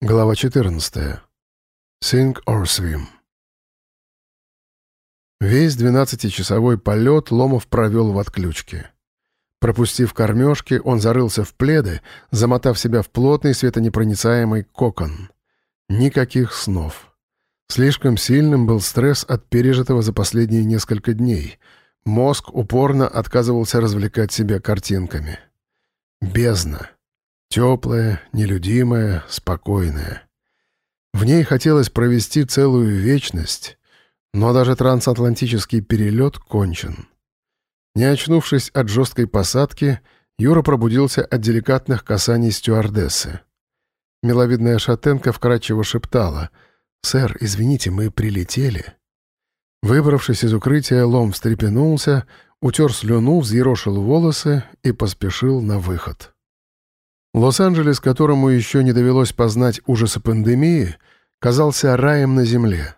Глава 14. Sink or swim. Весь двенадцатичасовой полет Ломов провел в отключке. Пропустив кормежки, он зарылся в пледы, замотав себя в плотный светонепроницаемый кокон. Никаких снов. Слишком сильным был стресс от пережитого за последние несколько дней. Мозг упорно отказывался развлекать себя картинками. Бездна. Теплая, нелюдимая, спокойная. В ней хотелось провести целую вечность, но даже трансатлантический перелет кончен. Не очнувшись от жесткой посадки, Юра пробудился от деликатных касаний стюардессы. Миловидная шатенка вкрадчиво шептала «Сэр, извините, мы прилетели». Выбравшись из укрытия, Лом встрепенулся, утер слюну, взъерошил волосы и поспешил на выход. Лос-Анджелес, которому еще не довелось познать ужасы пандемии, казался раем на земле.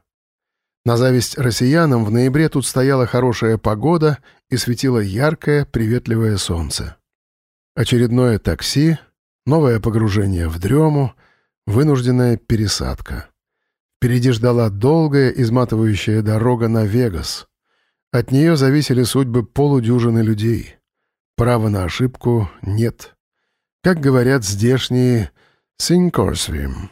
На зависть россиянам в ноябре тут стояла хорошая погода и светило яркое, приветливое солнце. Очередное такси, новое погружение в дрему, вынужденная пересадка. Впереди ждала долгая, изматывающая дорога на Вегас. От нее зависели судьбы полудюжины людей. Права на ошибку нет. Как говорят здешние «sink or swim».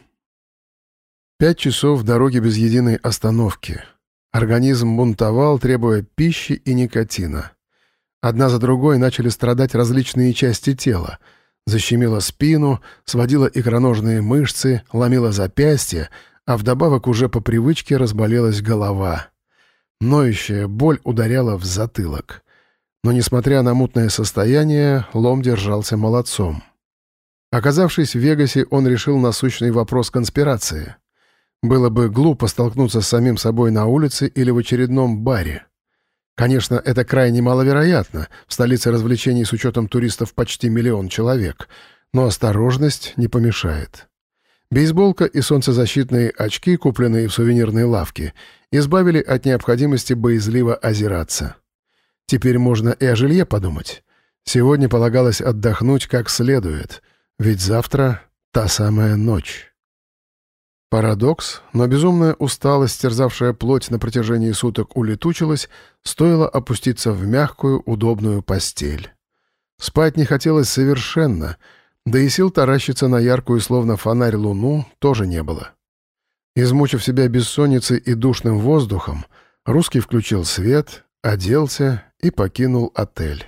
Пять часов дороги без единой остановки. Организм бунтовал, требуя пищи и никотина. Одна за другой начали страдать различные части тела. Защемило спину, сводило икроножные мышцы, ломило запястья, а вдобавок уже по привычке разболелась голова. Ноющая боль ударяла в затылок. Но, несмотря на мутное состояние, лом держался молодцом. Оказавшись в Вегасе, он решил насущный вопрос конспирации. Было бы глупо столкнуться с самим собой на улице или в очередном баре. Конечно, это крайне маловероятно, в столице развлечений с учетом туристов почти миллион человек, но осторожность не помешает. Бейсболка и солнцезащитные очки, купленные в сувенирной лавке, избавили от необходимости боязливо озираться. Теперь можно и о жилье подумать. Сегодня полагалось отдохнуть как следует — ведь завтра та самая ночь. Парадокс, но безумная усталость, терзавшая плоть на протяжении суток, улетучилась, стоило опуститься в мягкую, удобную постель. Спать не хотелось совершенно, да и сил таращиться на яркую, словно фонарь, луну тоже не было. Измучив себя бессонницей и душным воздухом, русский включил свет, оделся и покинул отель.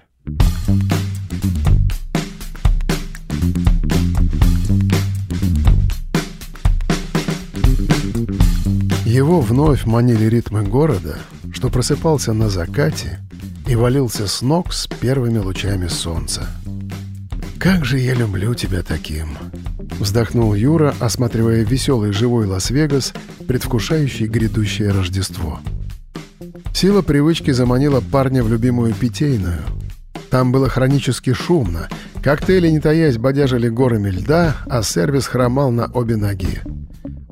Его вновь манили ритмы города, что просыпался на закате и валился с ног с первыми лучами солнца. «Как же я люблю тебя таким!» Вздохнул Юра, осматривая веселый живой Лас-Вегас, предвкушающий грядущее Рождество. Сила привычки заманила парня в любимую питейную. Там было хронически шумно, коктейли, не таясь, бодяжили горами льда, а сервис хромал на обе ноги.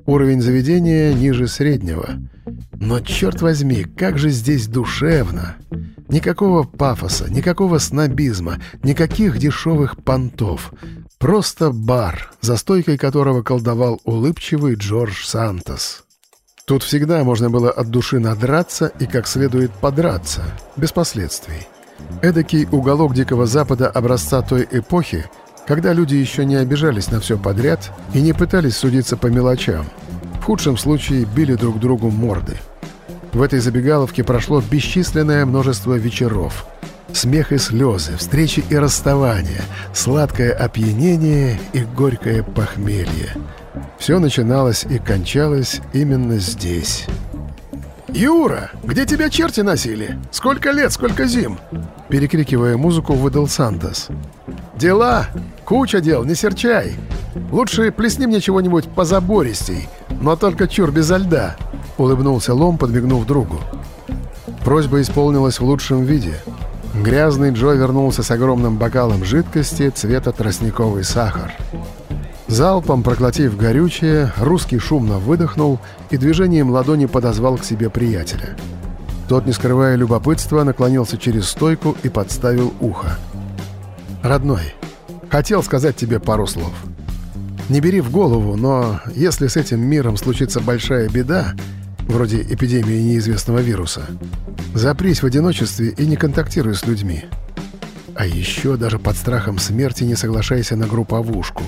Уровень заведения ниже среднего. Но, черт возьми, как же здесь душевно! Никакого пафоса, никакого снобизма, никаких дешевых понтов. Просто бар, за стойкой которого колдовал улыбчивый Джордж Сантос. Тут всегда можно было от души надраться и как следует подраться, без последствий. Эдакий уголок Дикого Запада образца той эпохи, когда люди еще не обижались на все подряд и не пытались судиться по мелочам. В худшем случае били друг другу морды. В этой забегаловке прошло бесчисленное множество вечеров. Смех и слезы, встречи и расставания, сладкое опьянение и горькое похмелье. Все начиналось и кончалось именно здесь. «Юра, где тебя черти носили? Сколько лет, сколько зим?» Перекрикивая музыку, выдал Сантос. «Дела! Куча дел, не серчай! Лучше плесни мне чего-нибудь позабористей, но только чур безо льда!» Улыбнулся Лом, подмигнув другу. Просьба исполнилась в лучшем виде. Грязный Джо вернулся с огромным бокалом жидкости цвета тростниковый сахар. Залпом проглотив горючее, русский шумно выдохнул и движением ладони подозвал к себе приятеля. Тот, не скрывая любопытства, наклонился через стойку и подставил ухо. «Родной, хотел сказать тебе пару слов». Не бери в голову, но если с этим миром случится большая беда, вроде эпидемии неизвестного вируса, запрись в одиночестве и не контактируй с людьми. А еще даже под страхом смерти не соглашайся на групповушку,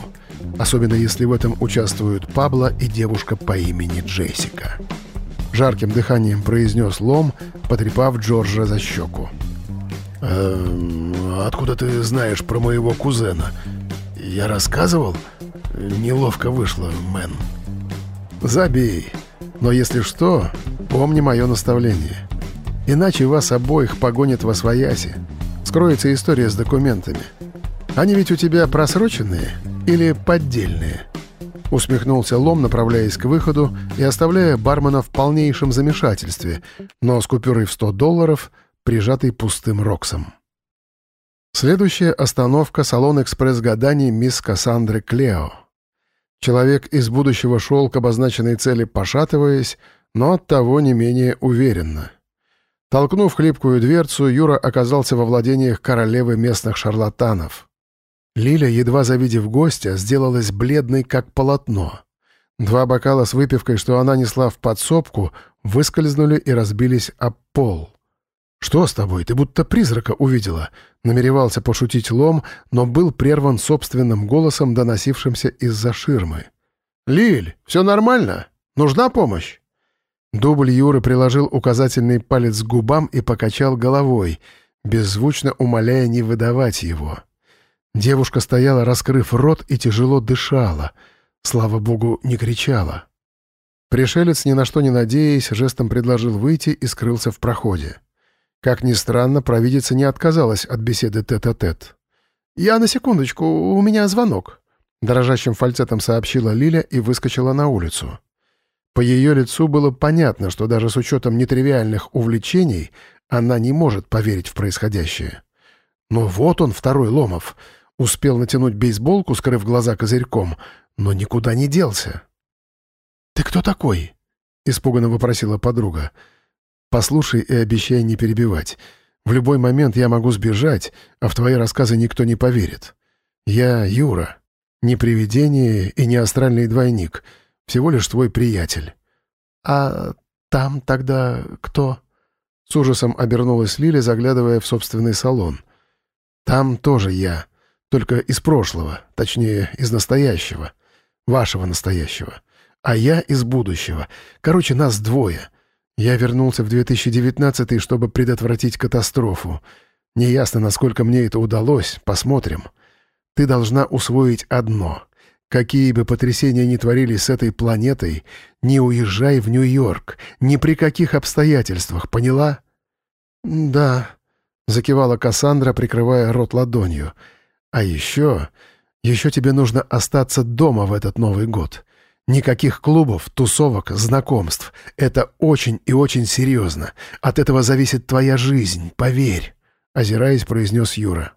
особенно если в этом участвуют Пабло и девушка по имени Джессика. Жарким дыханием произнес Лом, потрепав Джорджа за щеку. «Эм, «Откуда ты знаешь про моего кузена? Я рассказывал?» Неловко вышло, мэн. Забей. Но если что, помни мое наставление. Иначе вас обоих погонят во свояси. Скроется история с документами. Они ведь у тебя просроченные или поддельные?» Усмехнулся Лом, направляясь к выходу и оставляя бармена в полнейшем замешательстве, но с купюрой в 100 долларов, прижатой пустым роксом. Следующая остановка — салон экспресс-гаданий мисс Кассандры Клео. Человек из будущего шел к обозначенной цели, пошатываясь, но оттого не менее уверенно. Толкнув хлипкую дверцу, Юра оказался во владениях королевы местных шарлатанов. Лиля, едва завидев гостя, сделалась бледной, как полотно. Два бокала с выпивкой, что она несла в подсобку, выскользнули и разбились об пол. «Что с тобой? Ты будто призрака увидела», — намеревался пошутить Лом, но был прерван собственным голосом, доносившимся из-за ширмы. «Лиль, все нормально? Нужна помощь?» Дубль Юры приложил указательный палец к губам и покачал головой, беззвучно умоляя не выдавать его. Девушка стояла, раскрыв рот, и тяжело дышала. Слава богу, не кричала. Пришелец, ни на что не надеясь, жестом предложил выйти и скрылся в проходе. Как ни странно, провидица не отказалась от беседы тет-а-тет. -тет. «Я на секундочку, у меня звонок», — дрожащим фальцетом сообщила Лиля и выскочила на улицу. По ее лицу было понятно, что даже с учетом нетривиальных увлечений она не может поверить в происходящее. Но вот он, второй Ломов, успел натянуть бейсболку, скрыв глаза козырьком, но никуда не делся. «Ты кто такой?» — испуганно вопросила подруга. Послушай и обещай не перебивать. В любой момент я могу сбежать, а в твои рассказы никто не поверит. Я Юра. Не привидение и не астральный двойник. Всего лишь твой приятель. А там тогда кто? С ужасом обернулась Лиля, заглядывая в собственный салон. Там тоже я. Только из прошлого, точнее, из настоящего. Вашего настоящего. А я из будущего. Короче, нас двое — я вернулся в 2019 чтобы предотвратить катастрофу. Неясно, насколько мне это удалось, посмотрим. Ты должна усвоить одно. Какие бы потрясения ни творились с этой планетой, не уезжай в Нью-Йорк, ни при каких обстоятельствах, поняла? «Да», — закивала Кассандра, прикрывая рот ладонью. «А еще... еще тебе нужно остаться дома в этот Новый год. Никаких клубов, тусовок, знакомств. Это очень и очень серьезно. От этого зависит твоя жизнь, поверь», — озираясь, произнес Юра.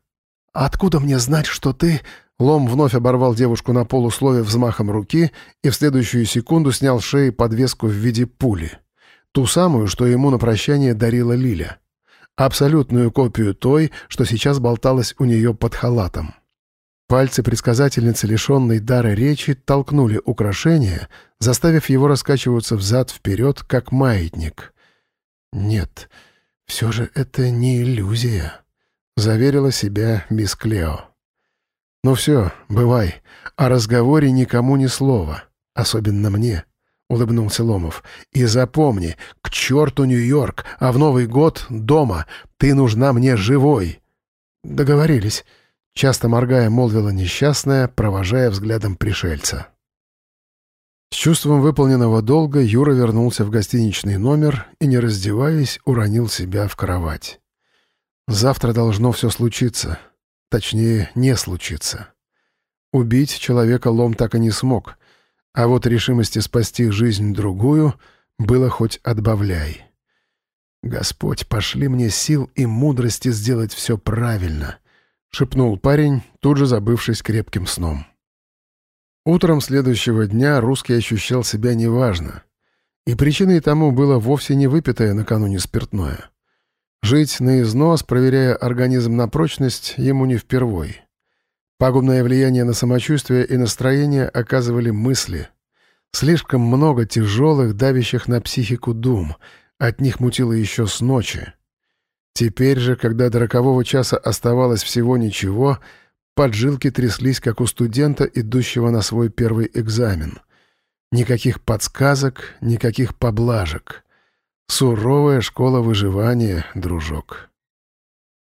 «Откуда мне знать, что ты...» Лом вновь оборвал девушку на полуслове взмахом руки и в следующую секунду снял с шеи подвеску в виде пули. Ту самую, что ему на прощание дарила Лиля. Абсолютную копию той, что сейчас болталась у нее под халатом. Пальцы предсказательницы, лишенной дара речи, толкнули украшение, заставив его раскачиваться взад-вперед, как маятник. «Нет, все же это не иллюзия», — заверила себя мисс Клео. «Ну все, бывай. О разговоре никому ни слова, особенно мне», — улыбнулся Ломов. «И запомни, к черту Нью-Йорк, а в Новый год дома. Ты нужна мне живой». «Договорились». Часто моргая, молвила несчастная, провожая взглядом пришельца. С чувством выполненного долга Юра вернулся в гостиничный номер и, не раздеваясь, уронил себя в кровать. Завтра должно все случиться. Точнее, не случиться. Убить человека Лом так и не смог, а вот решимости спасти жизнь другую было хоть отбавляй. Господь, пошли мне сил и мудрости сделать все правильно — шепнул парень, тут же забывшись крепким сном. Утром следующего дня русский ощущал себя неважно. И причиной тому было вовсе не выпитое накануне спиртное. Жить на износ, проверяя организм на прочность, ему не впервой. Пагубное влияние на самочувствие и настроение оказывали мысли. Слишком много тяжелых, давящих на психику дум. От них мутило еще с ночи. Теперь же, когда до рокового часа оставалось всего ничего, поджилки тряслись, как у студента, идущего на свой первый экзамен. Никаких подсказок, никаких поблажек. Суровая школа выживания, дружок.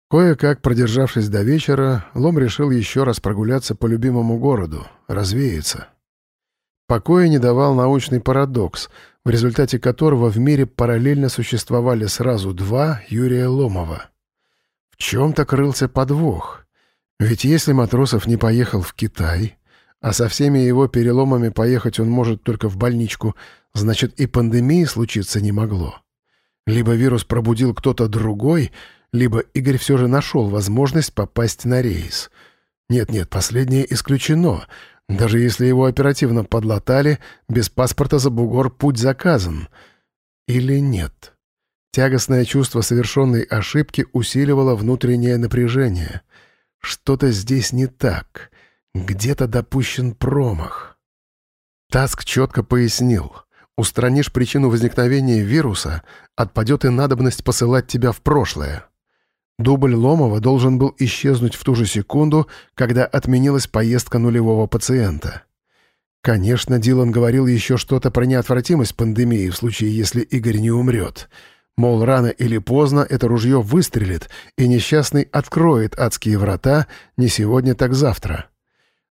Кое-как, продержавшись до вечера, Лом решил еще раз прогуляться по любимому городу, развеяться. Покоя не давал научный парадокс, в результате которого в мире параллельно существовали сразу два Юрия Ломова. В чем-то крылся подвох. Ведь если Матросов не поехал в Китай, а со всеми его переломами поехать он может только в больничку, значит и пандемии случиться не могло. Либо вирус пробудил кто-то другой, либо Игорь все же нашел возможность попасть на рейс. Нет-нет, последнее исключено — даже если его оперативно подлатали, без паспорта за бугор путь заказан. Или нет? Тягостное чувство совершенной ошибки усиливало внутреннее напряжение. Что-то здесь не так. Где-то допущен промах. Таск четко пояснил. Устранишь причину возникновения вируса, отпадет и надобность посылать тебя в прошлое. Дубль Ломова должен был исчезнуть в ту же секунду, когда отменилась поездка нулевого пациента. Конечно, Дилан говорил еще что-то про неотвратимость пандемии в случае, если Игорь не умрет. Мол, рано или поздно это ружье выстрелит, и несчастный откроет адские врата не сегодня, так завтра.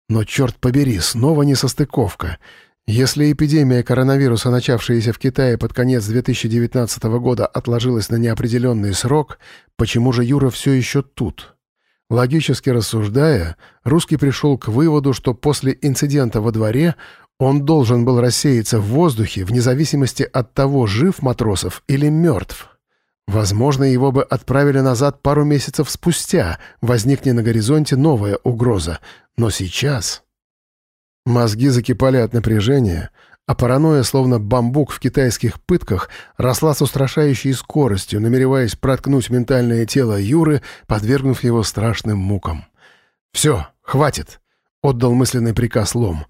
Но, черт побери, снова несостыковка. Если эпидемия коронавируса, начавшаяся в Китае под конец 2019 года, отложилась на неопределенный срок, почему же Юра все еще тут? Логически рассуждая, русский пришел к выводу, что после инцидента во дворе он должен был рассеяться в воздухе вне зависимости от того, жив Матросов или мертв. Возможно, его бы отправили назад пару месяцев спустя, возникне на горизонте новая угроза. Но сейчас... Мозги закипали от напряжения, а паранойя, словно бамбук в китайских пытках, росла с устрашающей скоростью, намереваясь проткнуть ментальное тело Юры, подвергнув его страшным мукам. «Все, хватит!» — отдал мысленный приказ Лом.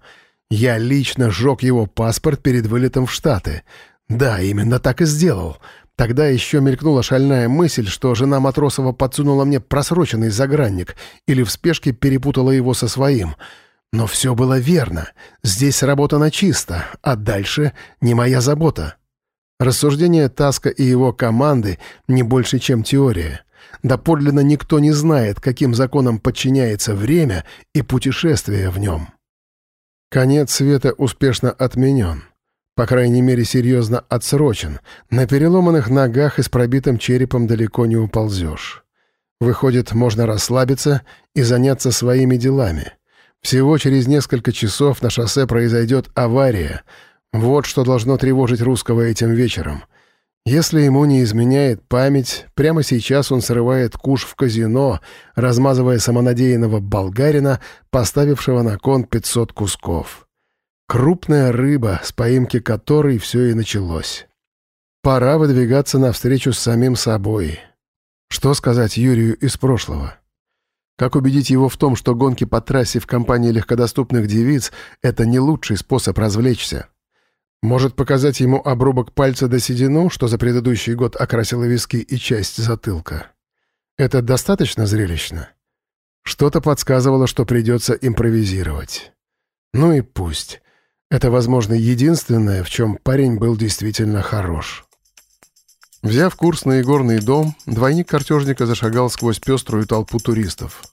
«Я лично сжег его паспорт перед вылетом в Штаты. Да, именно так и сделал. Тогда еще мелькнула шальная мысль, что жена Матросова подсунула мне просроченный загранник или в спешке перепутала его со своим». Но все было верно. Здесь сработано чисто, а дальше не моя забота. Рассуждение Таска и его команды не больше, чем теория. Да подлинно никто не знает, каким законам подчиняется время и путешествие в нем. Конец света успешно отменен. По крайней мере, серьезно отсрочен. На переломанных ногах и с пробитым черепом далеко не уползешь. Выходит, можно расслабиться и заняться своими делами — всего через несколько часов на шоссе произойдет авария. Вот что должно тревожить русского этим вечером. Если ему не изменяет память, прямо сейчас он срывает куш в казино, размазывая самонадеянного болгарина, поставившего на кон 500 кусков. Крупная рыба, с поимки которой все и началось. Пора выдвигаться навстречу с самим собой. Что сказать Юрию из прошлого? Как убедить его в том, что гонки по трассе в компании легкодоступных девиц — это не лучший способ развлечься? Может показать ему обрубок пальца до седину, что за предыдущий год окрасило виски и часть затылка? Это достаточно зрелищно? Что-то подсказывало, что придется импровизировать. Ну и пусть. Это, возможно, единственное, в чем парень был действительно хорош. Взяв курс на игорный дом, двойник картежника зашагал сквозь пеструю толпу туристов.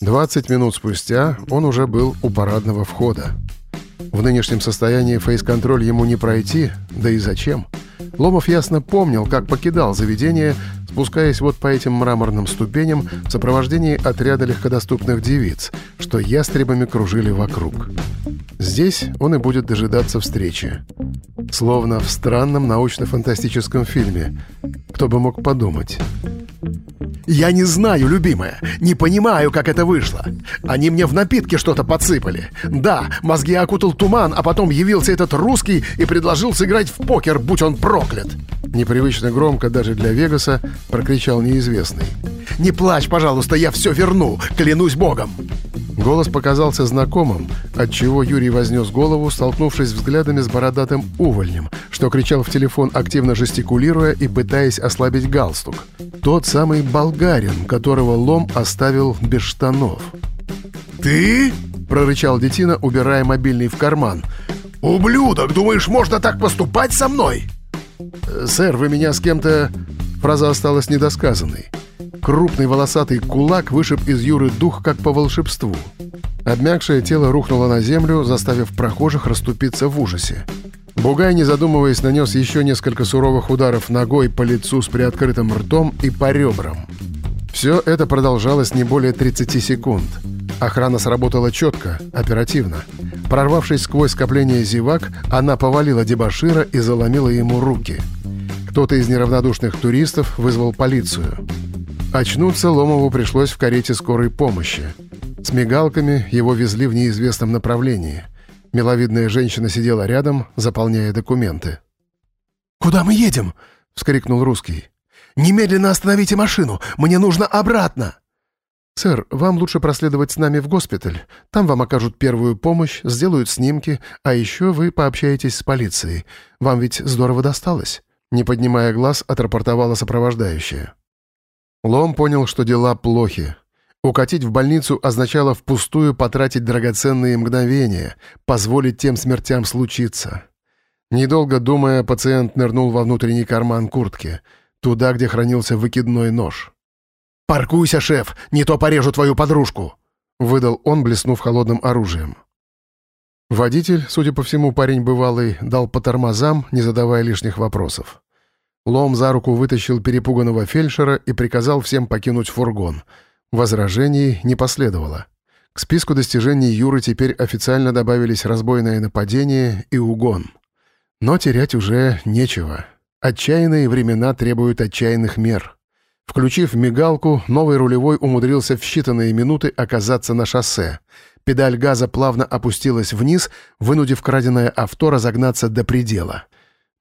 Двадцать минут спустя он уже был у парадного входа. В нынешнем состоянии фейс-контроль ему не пройти, да и зачем? Ломов ясно помнил, как покидал заведение, спускаясь вот по этим мраморным ступеням в сопровождении отряда легкодоступных девиц, что ястребами кружили вокруг. Здесь он и будет дожидаться встречи. Словно в странном научно-фантастическом фильме. Кто бы мог подумать. «Я не знаю, любимая. Не понимаю, как это вышло. Они мне в напитке что-то подсыпали. Да, мозги окутал туман, а потом явился этот русский и предложил сыграть в покер, будь он проклят». Непривычно громко даже для Вегаса прокричал неизвестный. «Не плачь, пожалуйста, я все верну, клянусь богом!» Голос показался знакомым, отчего Юрий вознес голову, столкнувшись взглядами с бородатым увольнем, что кричал в телефон, активно жестикулируя и пытаясь ослабить галстук. Тот самый болгарин, которого Лом оставил без штанов. «Ты?» — прорычал детина, убирая мобильный в карман. «Ублюдок, думаешь, можно так поступать со мной?» «Сэр, вы меня с кем-то...» Фраза осталась недосказанной. Крупный волосатый кулак вышиб из Юры дух, как по волшебству. Обмякшее тело рухнуло на землю, заставив прохожих расступиться в ужасе. Бугай, не задумываясь, нанес еще несколько суровых ударов ногой по лицу с приоткрытым ртом и по ребрам. Все это продолжалось не более 30 секунд. Охрана сработала четко, оперативно. Прорвавшись сквозь скопление зевак, она повалила дебашира и заломила ему руки. Кто-то из неравнодушных туристов вызвал полицию. Очнуться Ломову пришлось в карете скорой помощи. С мигалками его везли в неизвестном направлении. Миловидная женщина сидела рядом, заполняя документы. «Куда мы едем?» — вскрикнул русский. «Немедленно остановите машину! Мне нужно обратно!» «Сэр, вам лучше проследовать с нами в госпиталь. Там вам окажут первую помощь, сделают снимки, а еще вы пообщаетесь с полицией. Вам ведь здорово досталось?» Не поднимая глаз, отрапортовала сопровождающая. Лом понял, что дела плохи. Укатить в больницу означало впустую потратить драгоценные мгновения, позволить тем смертям случиться. Недолго думая, пациент нырнул во внутренний карман куртки, туда, где хранился выкидной нож. «Паркуйся, шеф, не то порежу твою подружку!» — выдал он, блеснув холодным оружием. Водитель, судя по всему, парень бывалый, дал по тормозам, не задавая лишних вопросов. Лом за руку вытащил перепуганного фельдшера и приказал всем покинуть фургон. Возражений не последовало. К списку достижений Юры теперь официально добавились разбойное нападение и угон. Но терять уже нечего. Отчаянные времена требуют отчаянных мер. Включив мигалку, новый рулевой умудрился в считанные минуты оказаться на шоссе. Педаль газа плавно опустилась вниз, вынудив краденое авто разогнаться до предела.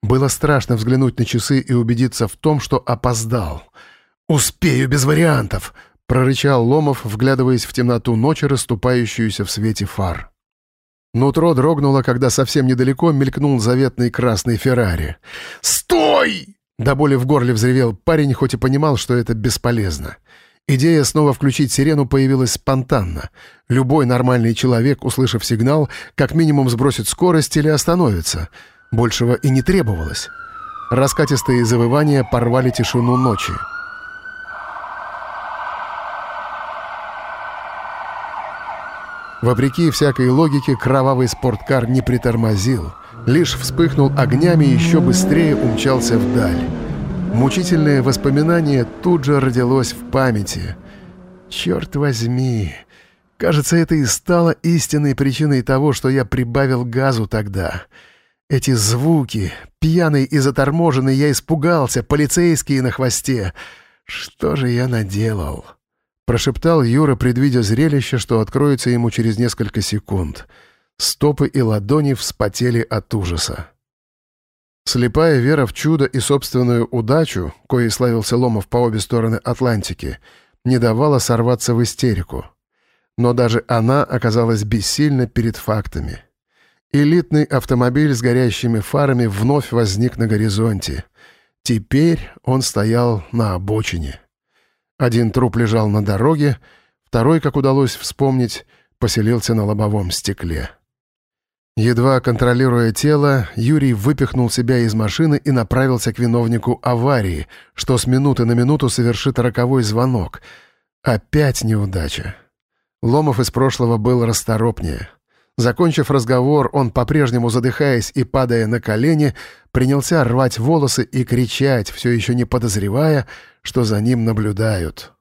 Было страшно взглянуть на часы и убедиться в том, что опоздал. «Успею без вариантов!» — прорычал Ломов, вглядываясь в темноту ночи, расступающуюся в свете фар. Нутро дрогнуло, когда совсем недалеко мелькнул заветный красный Феррари. «Стой!» До боли в горле взревел парень, хоть и понимал, что это бесполезно. Идея снова включить сирену появилась спонтанно. Любой нормальный человек, услышав сигнал, как минимум сбросит скорость или остановится — Большего и не требовалось. Раскатистые завывания порвали тишину ночи. Вопреки всякой логике, кровавый спорткар не притормозил. Лишь вспыхнул огнями и еще быстрее умчался вдаль. Мучительное воспоминание тут же родилось в памяти. «Черт возьми!» Кажется, это и стало истинной причиной того, что я прибавил газу тогда — эти звуки, пьяный и заторможенный, я испугался, полицейские на хвосте. Что же я наделал? Прошептал Юра, предвидя зрелище, что откроется ему через несколько секунд. Стопы и ладони вспотели от ужаса. Слепая вера в чудо и собственную удачу, коей славился Ломов по обе стороны Атлантики, не давала сорваться в истерику. Но даже она оказалась бессильна перед фактами. Элитный автомобиль с горящими фарами вновь возник на горизонте. Теперь он стоял на обочине. Один труп лежал на дороге, второй, как удалось вспомнить, поселился на лобовом стекле. Едва контролируя тело, Юрий выпихнул себя из машины и направился к виновнику аварии, что с минуты на минуту совершит роковой звонок. Опять неудача. Ломов из прошлого был расторопнее — Закончив разговор, он, по-прежнему задыхаясь и падая на колени, принялся рвать волосы и кричать, все еще не подозревая, что за ним наблюдают.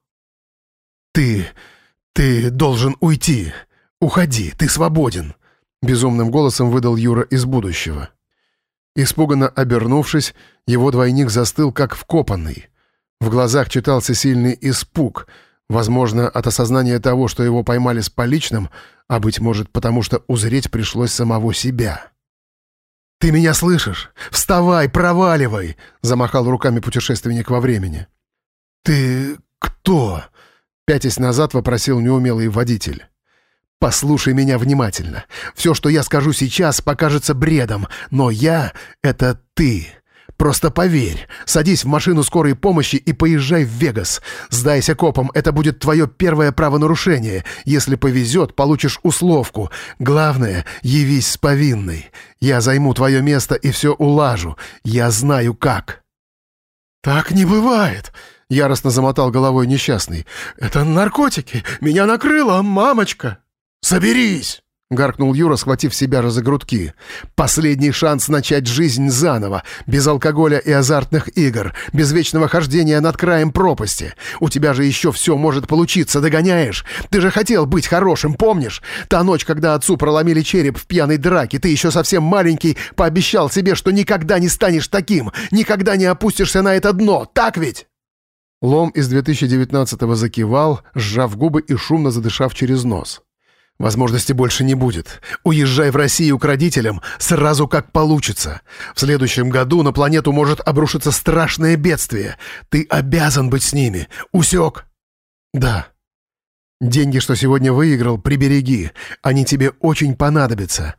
«Ты... ты должен уйти! Уходи, ты свободен!» Безумным голосом выдал Юра из будущего. Испуганно обернувшись, его двойник застыл как вкопанный. В глазах читался сильный испуг, возможно, от осознания того, что его поймали с поличным, а, быть может, потому что узреть пришлось самого себя. «Ты меня слышишь? Вставай, проваливай!» — замахал руками путешественник во времени. «Ты кто?» — пятясь назад вопросил неумелый водитель. «Послушай меня внимательно. Все, что я скажу сейчас, покажется бредом, но я — это ты. Просто поверь. Садись в машину скорой помощи и поезжай в Вегас. Сдайся копам, это будет твое первое правонарушение. Если повезет, получишь условку. Главное, явись с повинной. Я займу твое место и все улажу. Я знаю как». «Так не бывает!» — яростно замотал головой несчастный. «Это наркотики! Меня накрыло, мамочка!» «Соберись!» — гаркнул Юра, схватив себя за грудки. «Последний шанс начать жизнь заново, без алкоголя и азартных игр, без вечного хождения над краем пропасти. У тебя же еще все может получиться, догоняешь? Ты же хотел быть хорошим, помнишь? Та ночь, когда отцу проломили череп в пьяной драке, ты еще совсем маленький, пообещал себе, что никогда не станешь таким, никогда не опустишься на это дно, так ведь?» Лом из 2019-го закивал, сжав губы и шумно задышав через нос. Возможности больше не будет. Уезжай в Россию к родителям сразу как получится. В следующем году на планету может обрушиться страшное бедствие. Ты обязан быть с ними. Усек? Да. Деньги, что сегодня выиграл, прибереги. Они тебе очень понадобятся.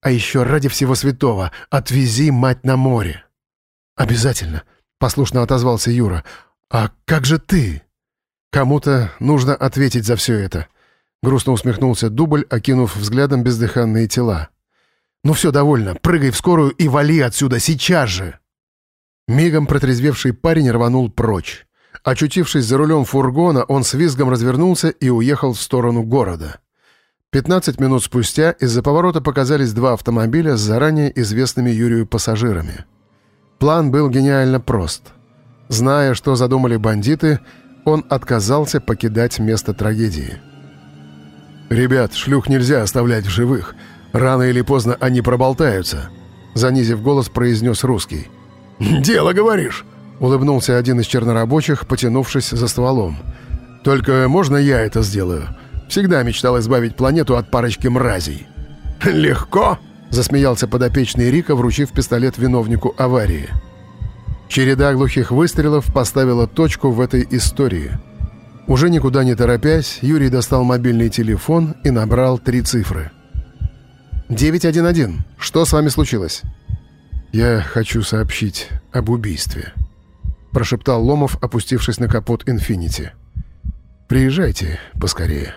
А еще ради всего святого отвези мать на море. Обязательно, послушно отозвался Юра. А как же ты? Кому-то нужно ответить за все это. Грустно усмехнулся Дубль, окинув взглядом бездыханные тела. «Ну все, довольно. Прыгай в скорую и вали отсюда сейчас же!» Мигом протрезвевший парень рванул прочь. Очутившись за рулем фургона, он с визгом развернулся и уехал в сторону города. Пятнадцать минут спустя из-за поворота показались два автомобиля с заранее известными Юрию пассажирами. План был гениально прост. Зная, что задумали бандиты, он отказался покидать место трагедии. «Ребят, шлюх нельзя оставлять в живых. Рано или поздно они проболтаются», — занизив голос, произнес русский. «Дело, говоришь?» — улыбнулся один из чернорабочих, потянувшись за стволом. «Только можно я это сделаю? Всегда мечтал избавить планету от парочки мразей». «Легко?» — засмеялся подопечный Рика, вручив пистолет виновнику аварии. Череда глухих выстрелов поставила точку в этой истории — уже никуда не торопясь, Юрий достал мобильный телефон и набрал три цифры. «911. Что с вами случилось?» «Я хочу сообщить об убийстве», — прошептал Ломов, опустившись на капот «Инфинити». «Приезжайте поскорее».